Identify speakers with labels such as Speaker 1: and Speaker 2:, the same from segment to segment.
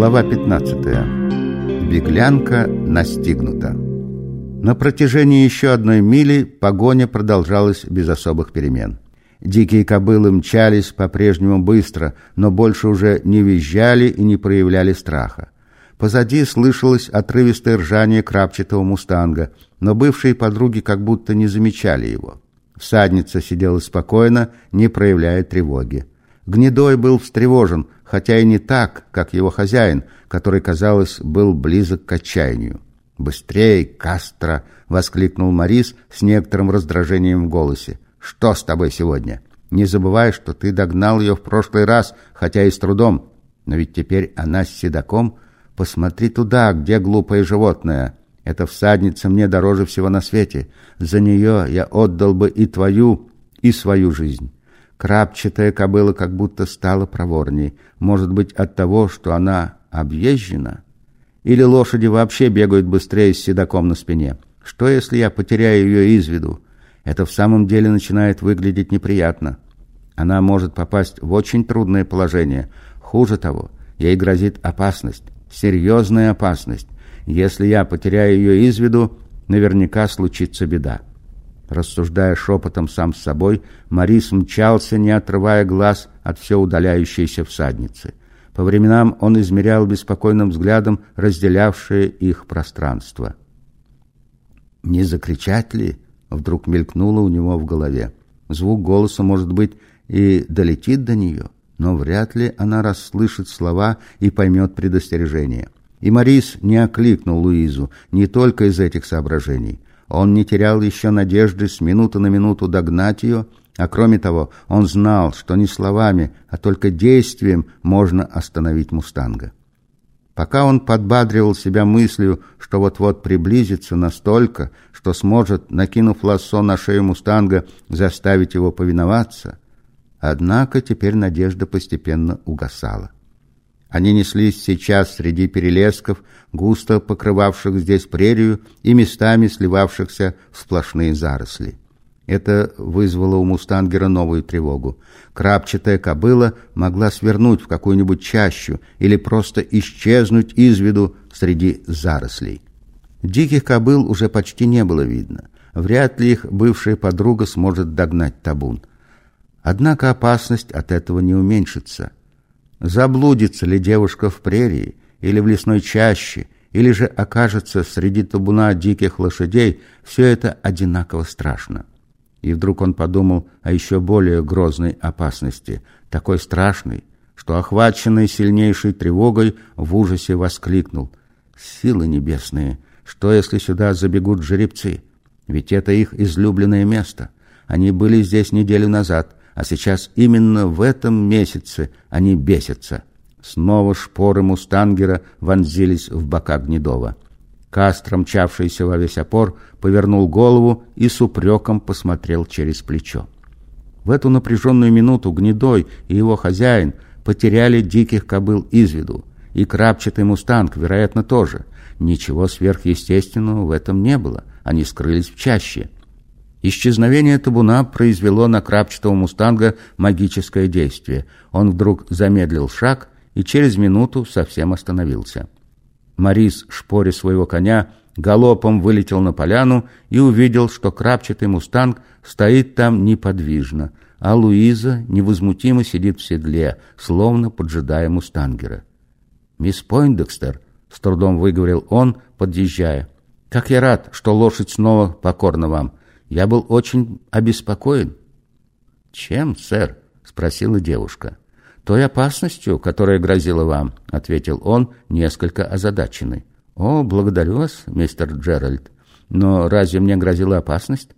Speaker 1: Глава 15. Беглянка настигнута. На протяжении еще одной мили погоня продолжалась без особых перемен. Дикие кобылы мчались по-прежнему быстро, но больше уже не визжали и не проявляли страха. Позади слышалось отрывистое ржание крапчатого мустанга, но бывшие подруги как будто не замечали его. Всадница сидела спокойно, не проявляя тревоги. Гнедой был встревожен, хотя и не так, как его хозяин, который, казалось, был близок к отчаянию. «Быстрей, Кастро!» — воскликнул Морис с некоторым раздражением в голосе. «Что с тобой сегодня? Не забывай, что ты догнал ее в прошлый раз, хотя и с трудом. Но ведь теперь она с седаком. Посмотри туда, где глупое животное. Эта всадница мне дороже всего на свете. За нее я отдал бы и твою, и свою жизнь». Крапчатая кобыла как будто стала проворней. Может быть, от того, что она объезжена?» Или лошади вообще бегают быстрее с седаком на спине. Что, если я потеряю ее из виду? Это в самом деле начинает выглядеть неприятно. Она может попасть в очень трудное положение. Хуже того, ей грозит опасность, серьезная опасность. Если я потеряю ее из виду, наверняка случится беда. Рассуждая шепотом сам с собой, Марис мчался, не отрывая глаз от все удаляющейся всадницы. По временам он измерял беспокойным взглядом разделявшее их пространство. «Не закричать ли?» — вдруг мелькнуло у него в голове. Звук голоса, может быть, и долетит до нее, но вряд ли она расслышит слова и поймет предостережение. И Морис не окликнул Луизу не только из этих соображений. Он не терял еще надежды с минуты на минуту догнать ее — а кроме того, он знал, что не словами, а только действием можно остановить «Мустанга». Пока он подбадривал себя мыслью, что вот-вот приблизится настолько, что сможет, накинув лассо на шею «Мустанга», заставить его повиноваться, однако теперь надежда постепенно угасала. Они неслись сейчас среди перелесков, густо покрывавших здесь прерию и местами сливавшихся в сплошные заросли. Это вызвало у мустангера новую тревогу. Крапчатая кобыла могла свернуть в какую-нибудь чащу или просто исчезнуть из виду среди зарослей. Диких кобыл уже почти не было видно. Вряд ли их бывшая подруга сможет догнать табун. Однако опасность от этого не уменьшится. Заблудится ли девушка в прерии или в лесной чаще, или же окажется среди табуна диких лошадей, все это одинаково страшно. И вдруг он подумал о еще более грозной опасности, такой страшной, что, охваченный сильнейшей тревогой, в ужасе воскликнул. «Силы небесные! Что, если сюда забегут жеребцы? Ведь это их излюбленное место. Они были здесь неделю назад, а сейчас именно в этом месяце они бесятся». Снова шпоры мустангера вонзились в бока Гнедова. Кастро, мчавшийся во весь опор, повернул голову и с упреком посмотрел через плечо. В эту напряженную минуту Гнедой и его хозяин потеряли диких кобыл из виду, и крапчатый мустанг, вероятно, тоже. Ничего сверхъестественного в этом не было, они скрылись в чаще. Исчезновение табуна произвело на крапчатого мустанга магическое действие. Он вдруг замедлил шаг и через минуту совсем остановился. Морис, шпоря своего коня, галопом вылетел на поляну и увидел, что крапчатый мустанг стоит там неподвижно, а Луиза невозмутимо сидит в седле, словно поджидая мустангера. «Мисс Пойндекстер», — с трудом выговорил он, подъезжая, — «как я рад, что лошадь снова покорна вам. Я был очень обеспокоен». «Чем, сэр?» — спросила девушка той опасностью, которая грозила вам», — ответил он, несколько озадаченный. «О, благодарю вас, мистер Джеральд. Но разве мне грозила опасность?»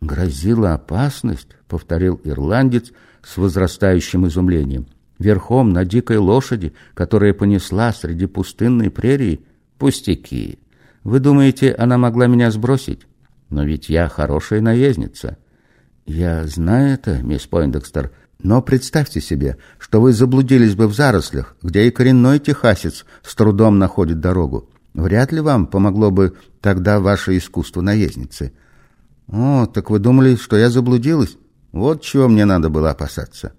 Speaker 1: «Грозила опасность», — повторил ирландец с возрастающим изумлением. «Верхом на дикой лошади, которая понесла среди пустынной прерии? Пустяки. Вы думаете, она могла меня сбросить? Но ведь я хорошая наездница». «Я знаю это, мисс Пойндекстер», но представьте себе, что вы заблудились бы в зарослях, где и коренной техасец с трудом находит дорогу. Вряд ли вам помогло бы тогда ваше искусство наездницы. О, так вы думали, что я заблудилась? Вот чего мне надо было опасаться.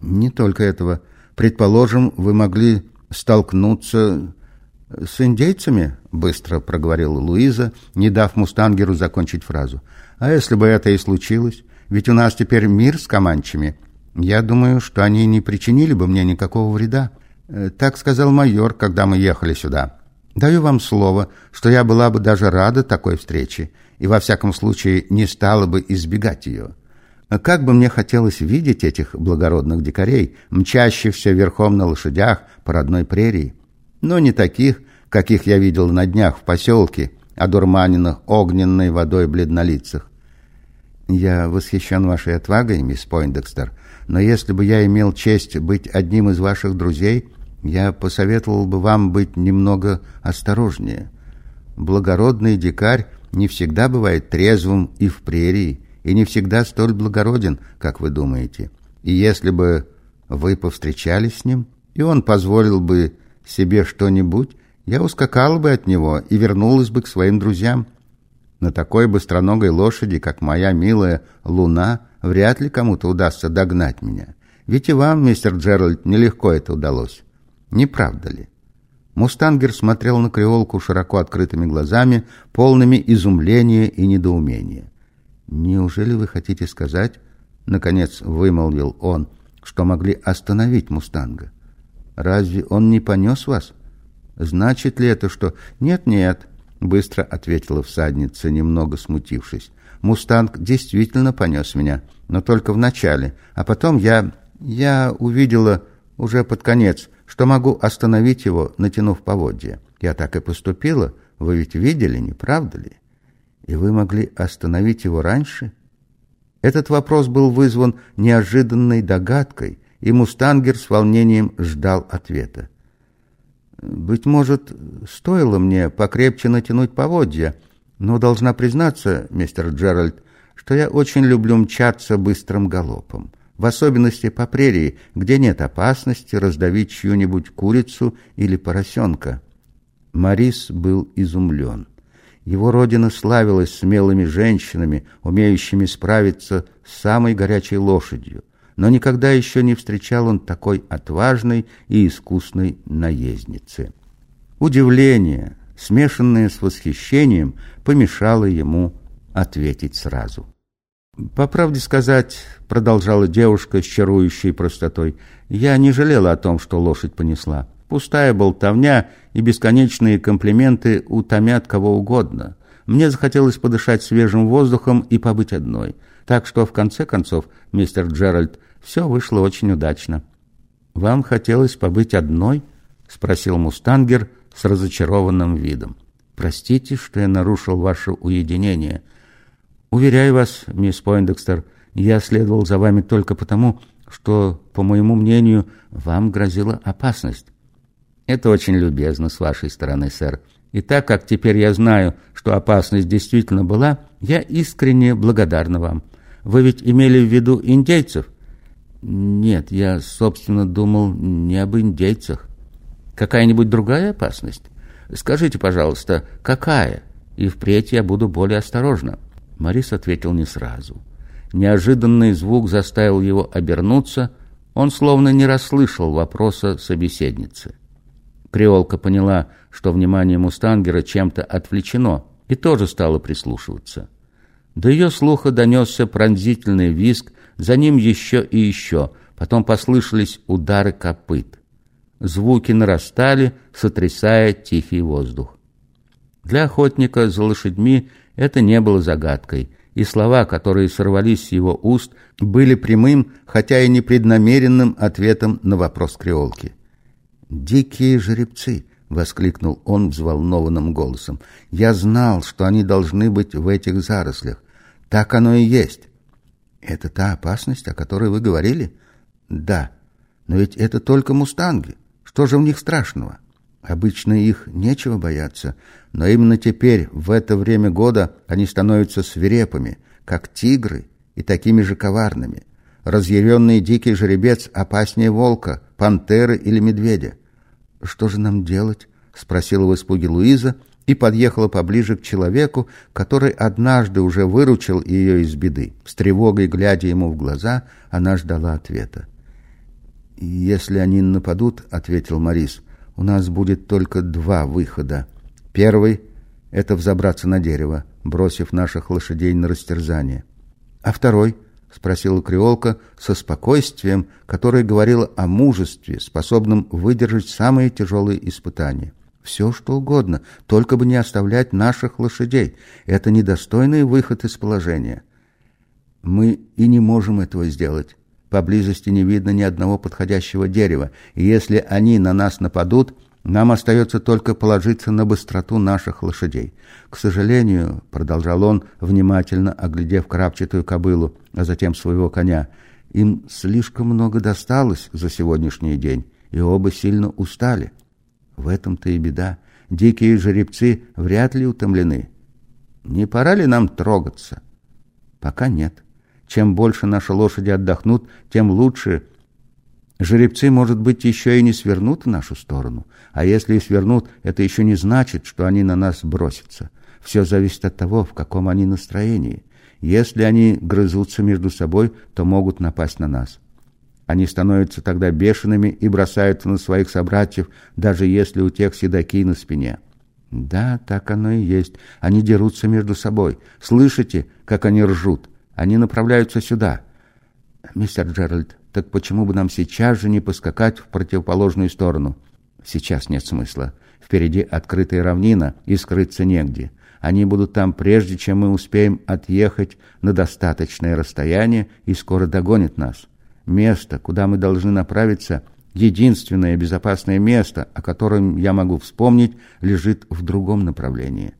Speaker 1: Не только этого. Предположим, вы могли столкнуться с индейцами?» — быстро проговорила Луиза, не дав Мустангеру закончить фразу. «А если бы это и случилось? Ведь у нас теперь мир с команчами. Я думаю, что они не причинили бы мне никакого вреда. Э, так сказал майор, когда мы ехали сюда. Даю вам слово, что я была бы даже рада такой встрече и во всяком случае не стала бы избегать ее. Как бы мне хотелось видеть этих благородных дикарей, мчащихся верхом на лошадях по родной прерии, но не таких, каких я видел на днях в поселке, одурманенных огненной водой бледнолицах. Я восхищен вашей отвагой, мисс Пойндекстер, но если бы я имел честь быть одним из ваших друзей, я посоветовал бы вам быть немного осторожнее. Благородный дикарь не всегда бывает трезвым и в прерии, и не всегда столь благороден, как вы думаете. И если бы вы повстречались с ним, и он позволил бы себе что-нибудь, я ускакала бы от него и вернулась бы к своим друзьям. На такой быстроногой лошади, как моя милая Луна, вряд ли кому-то удастся догнать меня. Ведь и вам, мистер Джеральд, нелегко это удалось. Не правда ли? Мустангер смотрел на креолку широко открытыми глазами, полными изумления и недоумения. «Неужели вы хотите сказать, — наконец вымолвил он, — что могли остановить Мустанга? Разве он не понес вас? Значит ли это, что... Нет-нет, — быстро ответила всадница, немного смутившись. Мустанг действительно понес меня, но только в начале, а потом я... я увидела уже под конец, что могу остановить его, натянув поводья. Я так и поступила, вы ведь видели, не правда ли? И вы могли остановить его раньше? Этот вопрос был вызван неожиданной догадкой, и Мустангер с волнением ждал ответа. Быть может, стоило мне покрепче натянуть поводья, но должна признаться, мистер Джеральд, что я очень люблю мчаться быстрым галопом, в особенности по прерии, где нет опасности раздавить чью-нибудь курицу или поросенка. Марис был изумлен. Его родина славилась смелыми женщинами, умеющими справиться с самой горячей лошадью но никогда еще не встречал он такой отважной и искусной наездницы. Удивление, смешанное с восхищением, помешало ему ответить сразу. «По правде сказать, — продолжала девушка с чарующей простотой, — я не жалела о том, что лошадь понесла. Пустая болтовня и бесконечные комплименты утомят кого угодно. Мне захотелось подышать свежим воздухом и побыть одной. Так что, в конце концов, мистер Джеральд, все вышло очень удачно. «Вам хотелось побыть одной?» — спросил Мустангер с разочарованным видом. «Простите, что я нарушил ваше уединение. Уверяю вас, мисс Пойндекстер, я следовал за вами только потому, что, по моему мнению, вам грозила опасность». «Это очень любезно с вашей стороны, сэр. И так как теперь я знаю, что опасность действительно была, я искренне благодарна вам. Вы ведь имели в виду индейцев?» Нет, я, собственно, думал не об индейцах. Какая-нибудь другая опасность? Скажите, пожалуйста, какая? И впредь я буду более осторожна. Марис ответил не сразу. Неожиданный звук заставил его обернуться. Он словно не расслышал вопроса собеседницы. Креолка поняла, что внимание Мустангера чем-то отвлечено, и тоже стала прислушиваться. До ее слуха донесся пронзительный визг за ним еще и еще, потом послышались удары копыт. Звуки нарастали, сотрясая тихий воздух. Для охотника за лошадьми это не было загадкой, и слова, которые сорвались с его уст, были прямым, хотя и непреднамеренным ответом на вопрос креолки. «Дикие жеребцы!» — воскликнул он взволнованным голосом. «Я знал, что они должны быть в этих зарослях. Так оно и есть. Это та опасность, о которой вы говорили? Да. Но ведь это только мустанги. Что же в них страшного? Обычно их нечего бояться, но именно теперь, в это время года, они становятся свирепыми, как тигры, и такими же коварными. Разъяренный дикий жеребец опаснее волка, пантеры или медведя. «Что же нам делать?» — спросила в испуге Луиза и подъехала поближе к человеку, который однажды уже выручил ее из беды. С тревогой, глядя ему в глаза, она ждала ответа. «Если они нападут, — ответил Морис, — У нас будет только два выхода. Первый — это взобраться на дерево, бросив наших лошадей на растерзание. А второй —— спросила Креолка со спокойствием, которое говорило о мужестве, способном выдержать самые тяжелые испытания. «Все, что угодно, только бы не оставлять наших лошадей. Это недостойный выход из положения». «Мы и не можем этого сделать. Поблизости не видно ни одного подходящего дерева, и если они на нас нападут, нам остается только положиться на быстроту наших лошадей. К сожалению, — продолжал он, внимательно оглядев крапчатую кобылу, а затем своего коня, — им слишком много досталось за сегодняшний день, и оба сильно устали. В этом-то и беда. Дикие жеребцы вряд ли утомлены. Не пора ли нам трогаться? Пока нет. Чем больше наши лошади отдохнут, тем лучше. Жеребцы, может быть, еще и не свернут в нашу сторону. А если и свернут, это еще не значит, что они на нас бросятся. Все зависит от того, в каком они настроении. Если они грызутся между собой, то могут напасть на нас. Они становятся тогда бешеными и бросаются на своих собратьев, даже если у тех седаки на спине. Да, так оно и есть. Они дерутся между собой. Слышите, как они ржут? Они направляются сюда. Мистер Джеральд, так почему бы нам сейчас же не поскакать в противоположную сторону? Сейчас нет смысла. Впереди открытая равнина, и скрыться негде. Они будут там, прежде чем мы успеем отъехать на достаточное расстояние, и скоро догонят нас. Место, куда мы должны направиться, единственное безопасное место, о котором я могу вспомнить, лежит в другом направлении.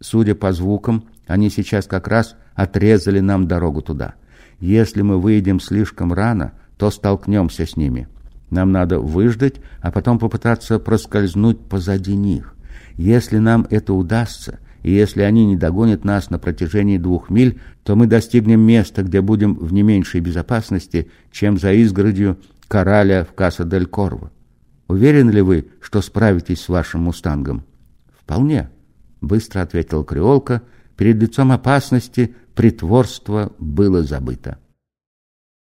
Speaker 1: Судя по звукам, они сейчас как раз отрезали нам дорогу туда. Если мы выйдем слишком рано, то столкнемся с ними. Нам надо выждать, а потом попытаться проскользнуть позади них. Если нам это удастся, и если они не догонят нас на протяжении двух миль, то мы достигнем места, где будем в не меньшей безопасности, чем за изгородью Кораля в Каса-дель-Корво. Уверены ли вы, что справитесь с вашим мустангом? Вполне, быстро ответил Креолка. Перед лицом опасности притворство было забыто.